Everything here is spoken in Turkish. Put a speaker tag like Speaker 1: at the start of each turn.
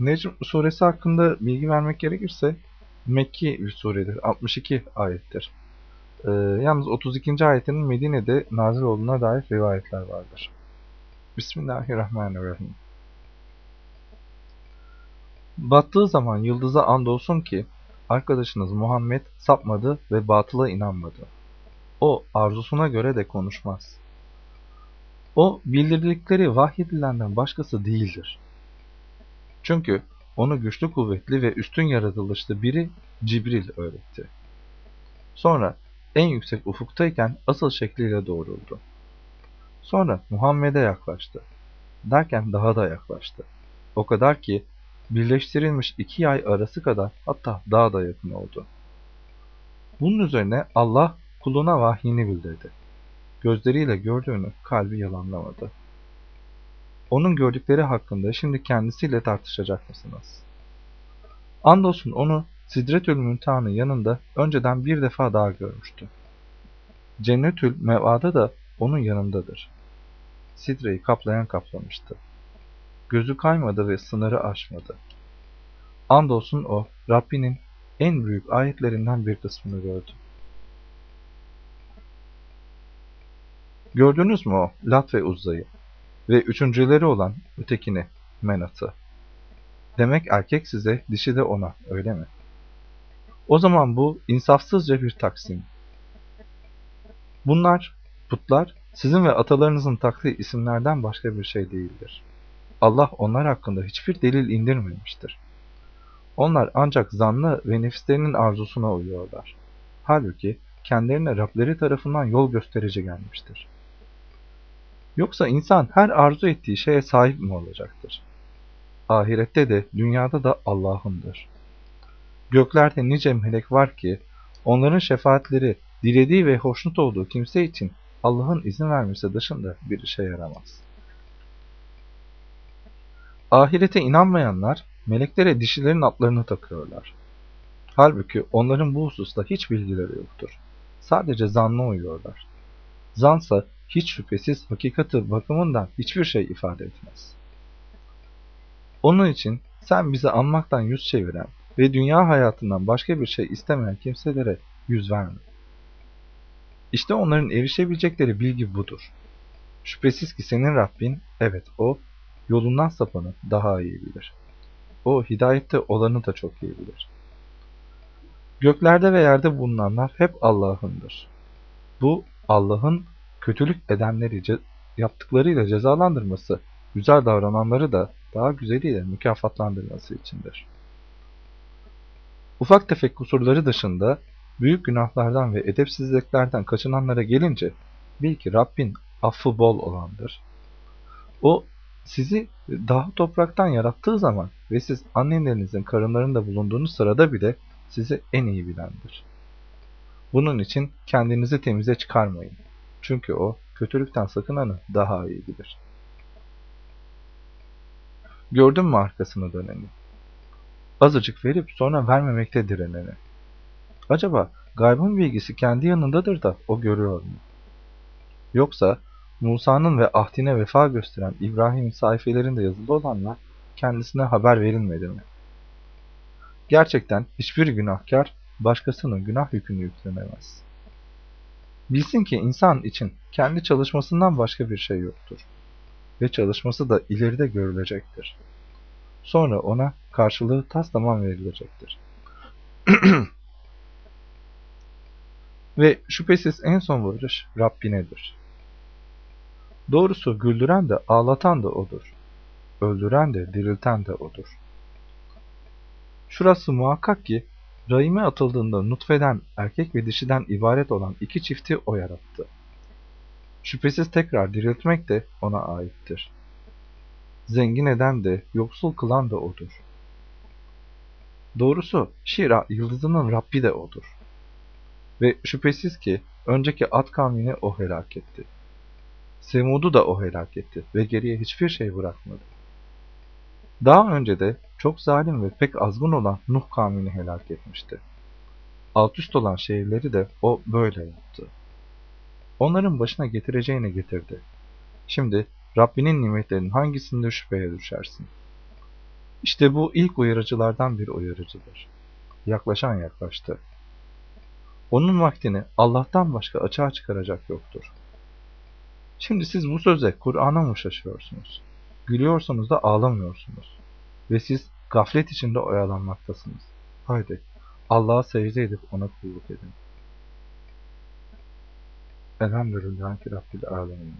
Speaker 1: Necm suresi hakkında bilgi vermek gerekirse Mekki bir suredir. 62 ayettir. Ee, yalnız 32. ayetinin Medine'de nazil olduğuna dair rivayetler vardır. Bismillahirrahmanirrahim. Battığı zaman yıldıza andolsun ki arkadaşınız Muhammed sapmadı ve batıla inanmadı. O arzusuna göre de konuşmaz. O bildirdikleri vahyedilenden başkası değildir. Çünkü onu güçlü kuvvetli ve üstün yaratılışlı biri Cibril öğretti. Sonra en yüksek ufuktayken asıl şekliyle doğruldu. Sonra Muhammed'e yaklaştı. Derken daha da yaklaştı. O kadar ki birleştirilmiş iki yay arası kadar hatta daha da yakın oldu. Bunun üzerine Allah kuluna vahyini bildirdi. Gözleriyle gördüğünü kalbi yalanlamadı. Onun gördükleri hakkında şimdi kendisiyle tartışacak mısınız? Andolsun onu Sidretül Müntaha'nın yanında önceden bir defa daha görmüştü. Cennetül Meva'da da onun yanındadır. Sidre'yi kaplayan kaplamıştı. Gözü kaymadı ve sınırı aşmadı. Andolsun o, Rabbinin en büyük ayetlerinden bir kısmını gördü. Gördünüz mü o Lat ve Uzza'yı ve üçüncüleri olan ötekini Menat'ı? Demek erkek size, dişi de ona, öyle mi? O zaman bu insafsızca bir taksim. Bunlar, putlar, sizin ve atalarınızın taktığı isimlerden başka bir şey değildir. Allah onlar hakkında hiçbir delil indirmemiştir. Onlar ancak zanlı ve nefislerinin arzusuna uyuyorlar. Halbuki kendilerine Rableri tarafından yol gösterici gelmiştir. Yoksa insan her arzu ettiği şeye sahip mi olacaktır? Ahirette de dünyada da Allah'ındır. Göklerde nice melek var ki onların şefaatleri dilediği ve hoşnut olduğu kimse için Allah'ın izin vermesi dışında bir işe yaramaz. Ahirete inanmayanlar meleklere dişilerin atlarını takıyorlar. Halbuki onların bu hususta hiç bilgileri yoktur. Sadece zanna uyuyorlar. Zansa hiç şüphesiz hakikati bakımından hiçbir şey ifade etmez. Onun için sen bizi anmaktan yüz çeviren ve dünya hayatından başka bir şey istemeyen kimselere yüz verme. İşte onların erişebilecekleri bilgi budur. Şüphesiz ki senin Rabbin, evet o, yolundan sapanı daha iyi bilir. O hidayette olanı da çok iyi bilir. Göklerde ve yerde bulunanlar hep Allah'ındır. Bu Allah'ın kötülük edenleri yaptıklarıyla cezalandırması, güzel davrananları da daha güzeliyle mükafatlandırması içindir. Ufak tefek kusurları dışında büyük günahlardan ve edepsizliklerden kaçınanlara gelince bil ki Rabbin affı bol olandır. O sizi daha topraktan yarattığı zaman ve siz annelerinizin karınlarında bulunduğunuz sırada bile sizi en iyi bilendir. Bunun için kendinizi temize çıkarmayın. Çünkü o kötülükten sakınanı daha iyi bilir. Gördün mü arkasını döneni? Azıcık verip sonra vermemekte direneni. Acaba gaybın bilgisi kendi yanındadır da o görüyor mu? Yoksa Musa'nın ve ahdine vefa gösteren İbrahim'in sayfelerinde yazılı olanlar kendisine haber verilmedi mi? Gerçekten hiçbir günahkar başkasının günah yükünü yüklenemez. Bilsin ki insan için kendi çalışmasından başka bir şey yoktur. Ve çalışması da ileride görülecektir. Sonra ona karşılığı tas tamam verilecektir. Ve şüphesiz en son varış Rabbinedir. Doğrusu güldüren de ağlatan da O'dur. Öldüren de dirilten de O'dur. Şurası muhakkak ki rahime atıldığında nutfeden erkek ve dişiden ibaret olan iki çifti O yarattı. Şüphesiz tekrar diriltmek de O'na aittir. Zengin eden de, yoksul kılan da O'dur. Doğrusu Şira yıldızının Rabbi de O'dur. Ve şüphesiz ki önceki at kavmini O helak etti. Semud'u da O helak etti ve geriye hiçbir şey bırakmadı. Daha önce de çok zalim ve pek azgın olan Nuh kavmini helak etmişti. Alt üst olan şehirleri de O böyle yaptı. Onların başına getireceğini getirdi. Şimdi Rabbinin nimetlerinin hangisinde şüpheye düşersin? İşte bu ilk uyarıcılardan bir uyarıcıdır. Yaklaşan yaklaştı. Onun vaktini Allah'tan başka açığa çıkaracak yoktur. Şimdi siz bu söze Kur'an'a mı şaşıyorsunuz? Gülüyorsunuz da ağlamıyorsunuz. Ve siz gaflet içinde oyalanmaktasınız. Haydi Allah'a secde edip ona kulluk edin. Elhamdülillahi Rabbil Alemin.